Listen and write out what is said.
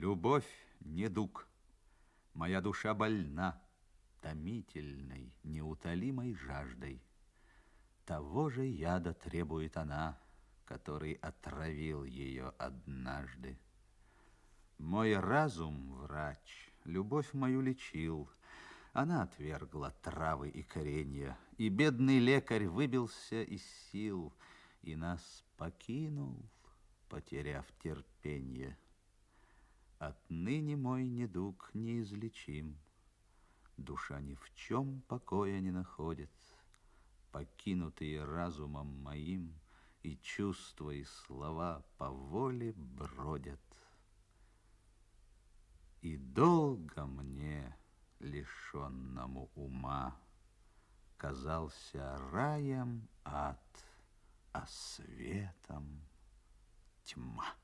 Любовь не дуг, моя душа больна Томительной, неутолимой жаждой. Того же яда требует она, Который отравил ее однажды. Мой разум, врач, любовь мою лечил, Она отвергла травы и коренья, И бедный лекарь выбился из сил И нас покинул, потеряв терпенье. Отныне мой недуг неизлечим, Душа ни в чем покоя не находит, Покинутые разумом моим, И чувства, и слова по воле бродят. И долго мне, лишенному ума, Казался раем ад, а светом тьма.